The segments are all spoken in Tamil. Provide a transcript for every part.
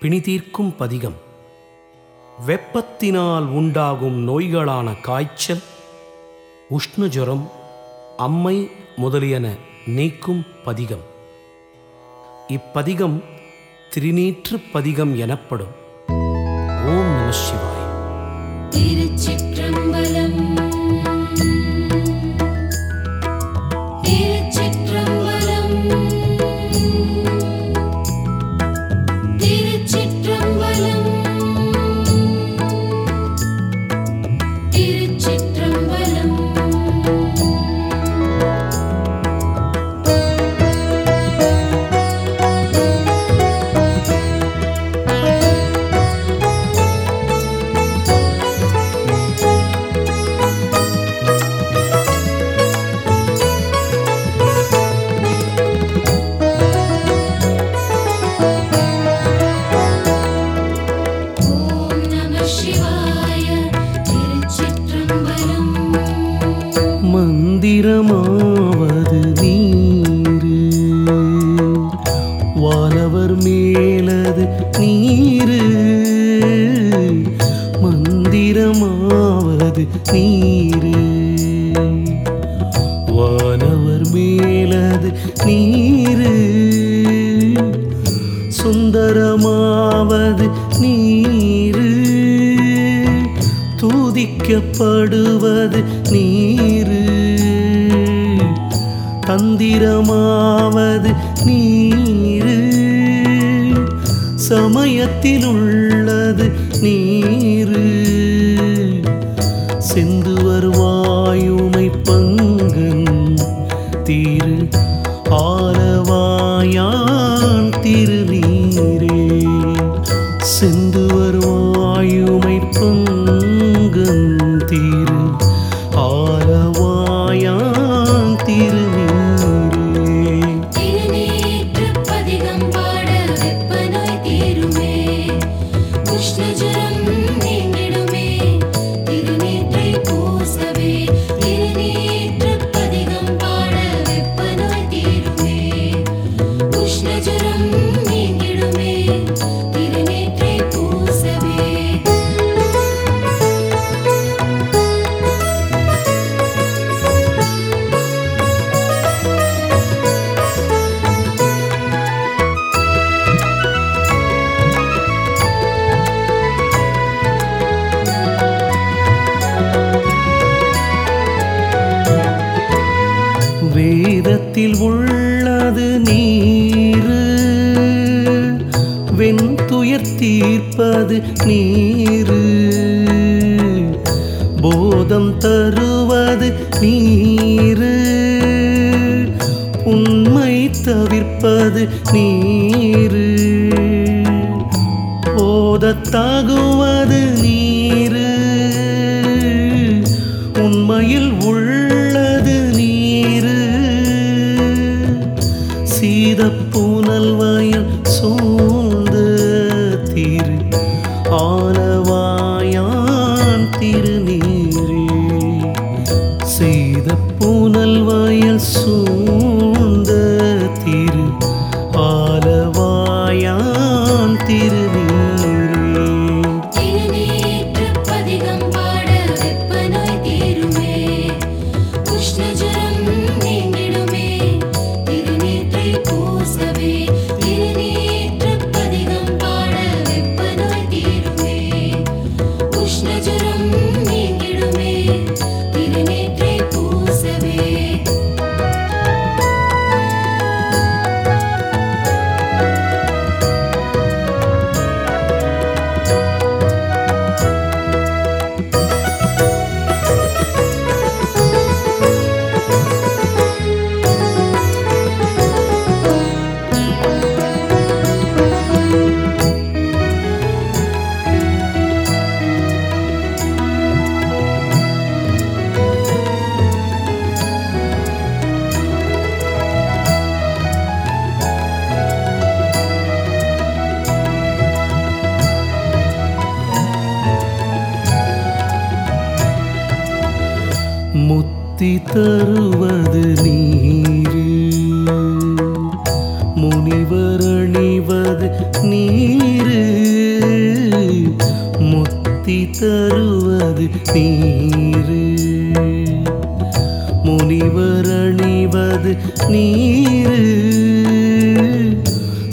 பிணிதீர்க்கும் பதிகம். வெப்பத்தினால் உண்டாகும் நோய்களான காய்ச்சல் உஷ்ணஜுரம் அம்மை முதலியன நீக்கும் பதிகம். இப்பதிகம் திருநீற்று பதிகம் எனப்படும். ஓம் நம சிவா நீ போதத்தாகுவது நீ.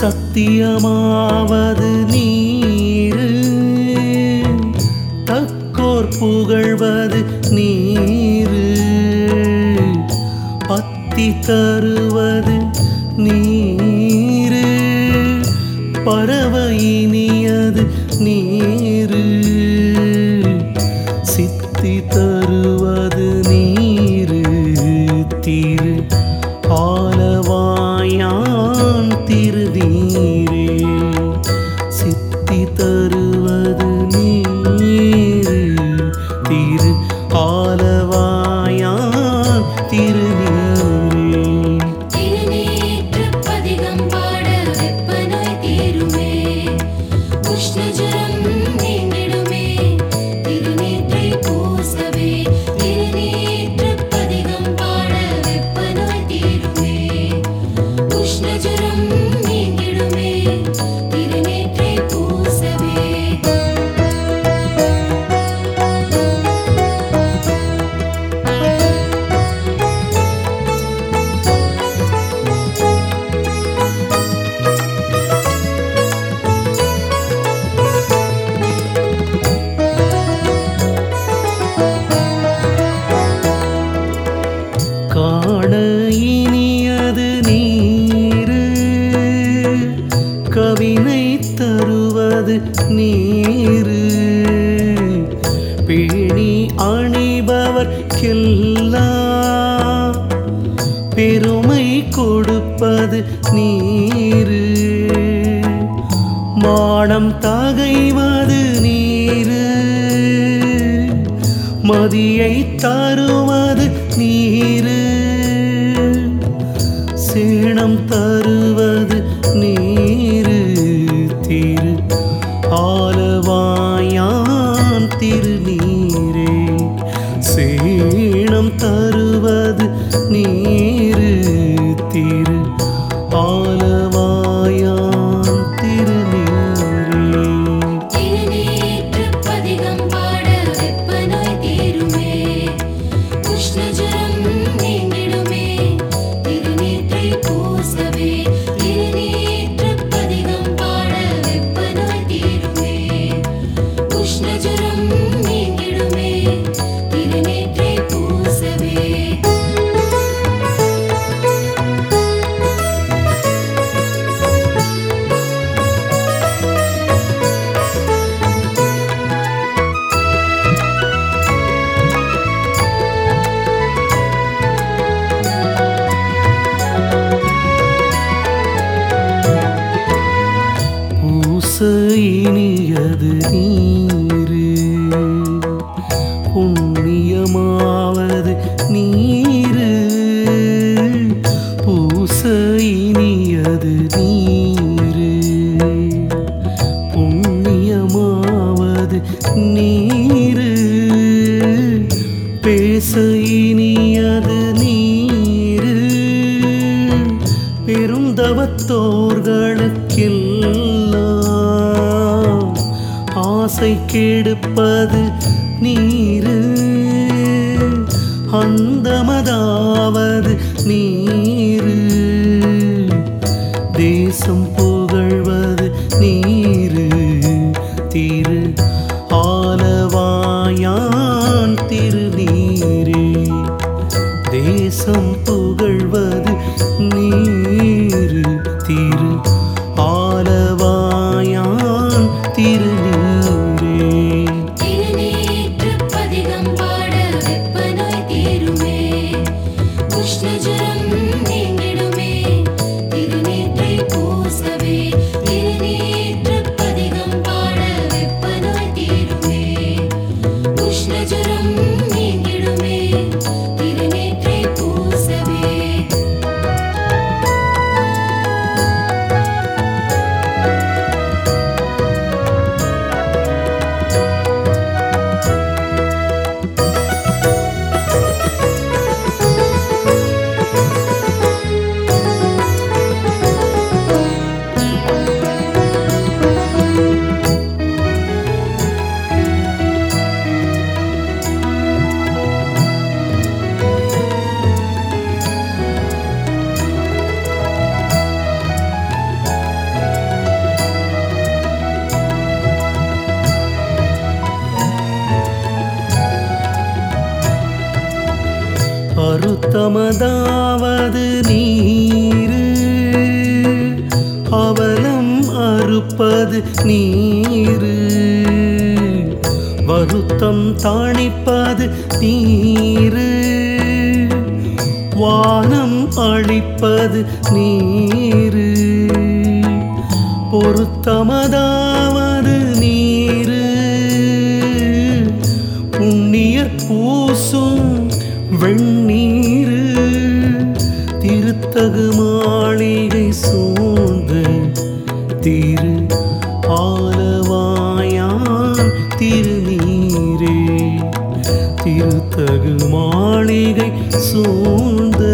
சத்தியமாவது நீரு. தக்கோர் புகழ்வது நீரு. பத்தி தருவது மரணம் தருவது நீரு தீரு. ஆலவா இசைனியது நீரு. பெருந்தவத்தோர்களுக்கெல்லாம் ஆசை கெடுப்ப புகழ்வர் அவலம் அறுப்பது நீரு. வருத்தம் தாணிப்பது நீரு. வானம் அழிப்பது நீரு. பொருத்தமதாவது நீரு. புண்ணியர் பூசும் வெண் சூழ்ந்த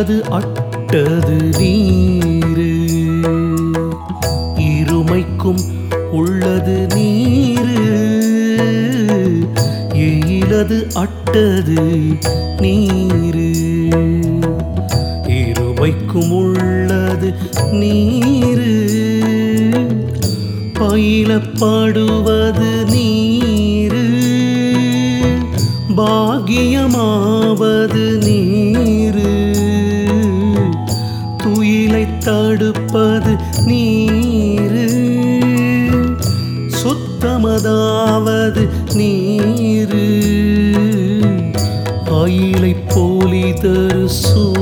அட்டது அட்டது நீரு. இருமைக்கும் உள்ளது நீரு. எயிலது அட்டது நீரு. இருமைக்கும் உள்ளது நீரு. பயிலப்படுவது நீரு. பாகியமாவது நீரு. தடுப்பது நீரு. சுத்தமதாவது நீரு. அயிலை போலி தரு சூலத்து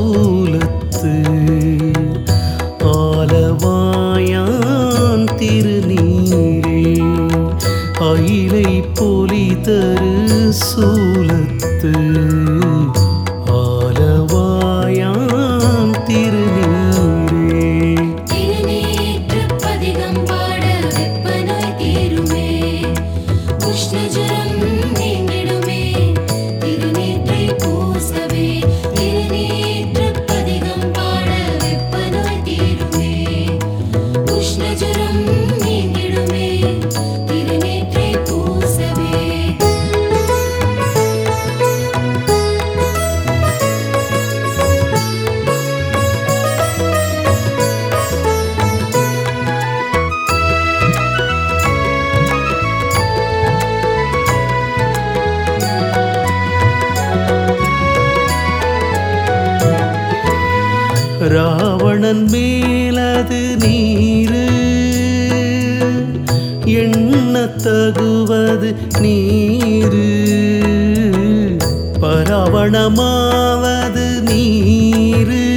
ராவணன் மேலது நீரு. எண்ண தகுவது நீரு. பரவணமாவது நீரு.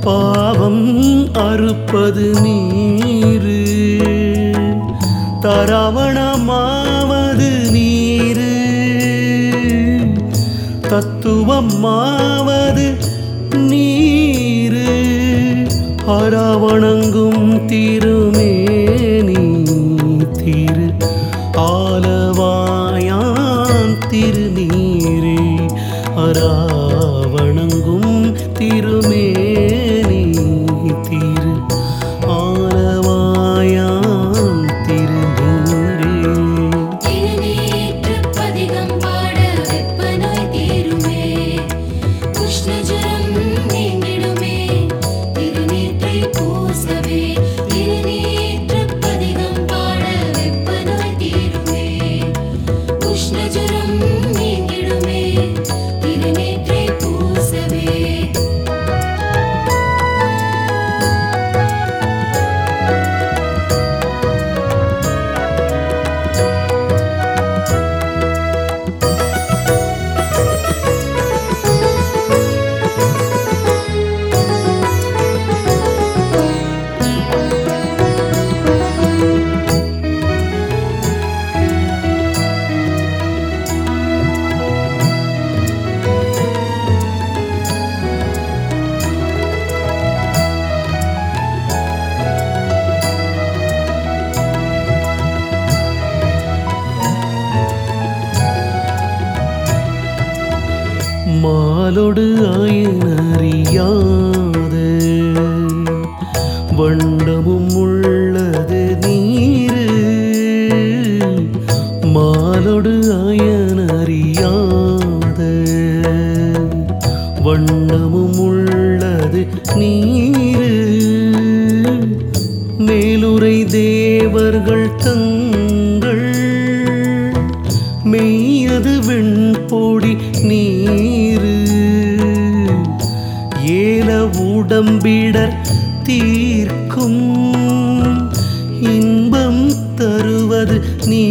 பாவம் அறுப்பது நீரு. தரவணமாவது நீரு. தத்துவமாவது அரவணங்கும் திருமேனி மாலொடு ஆயனறியாத. வண்டமும் உள்ளது நீரு. மாலொடு ஆயனறியாத. வண்டமும் உள்ளது நீரு. தம்பிடர் தீர்க்கும் இன்பம் தருவது நீ.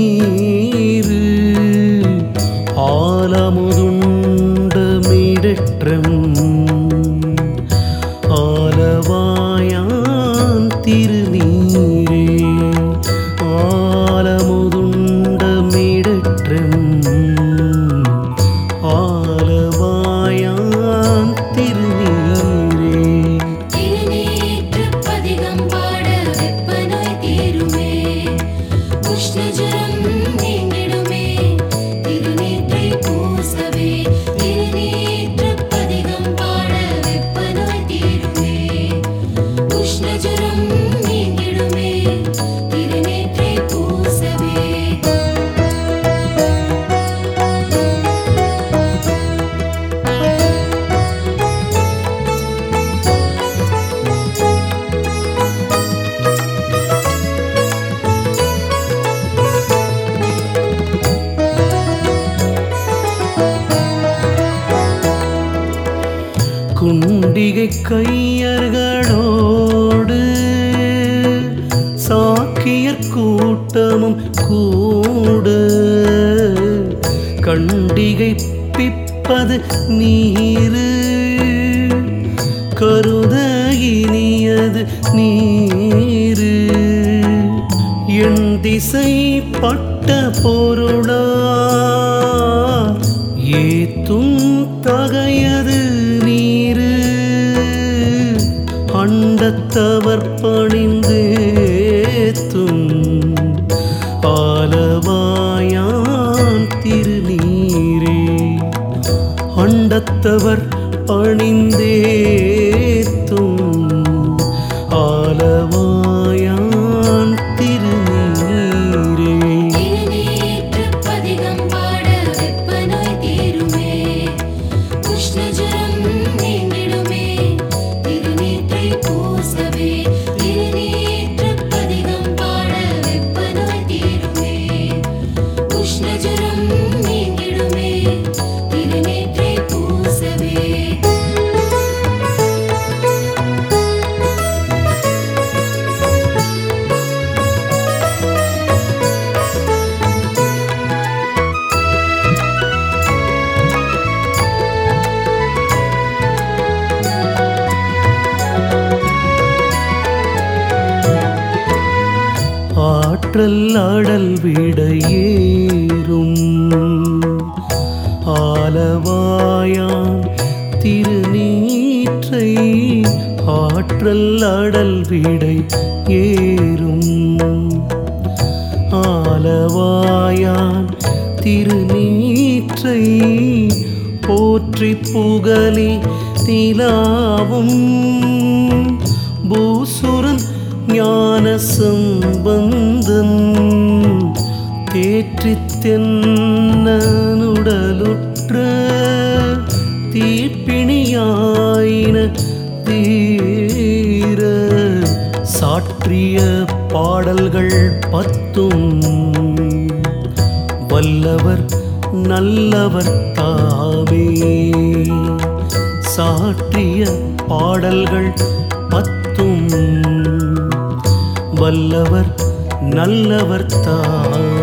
உஷ்ணஜுரம் கண்டிகை பிப்பது நீரு. கருத இனியது நீரு. என் திசை பட்ட பொருளா. ஏத்தும் தகையது நீரு. அண்டத்தவர் அண்டத்தவர் அணிந்தே. ஆற்றல் அடல் விடையேறும். ஆலவாயான் திருநீற்றை ஆற்றல் அடல் விடை ஏறும் ஆலவாயான் திருநீற்றை போற்றி புகழி நிலாவும். தென்னுடலுற்ற தீப்பிணியாயின தீர சாற்றிய பாடல்கள் பத்தும் வல்லவர் நல்லவர் தாமே. சாற்றிய பாடல்கள் பத்தும் வல்லவர் நல்லவர் தாமே.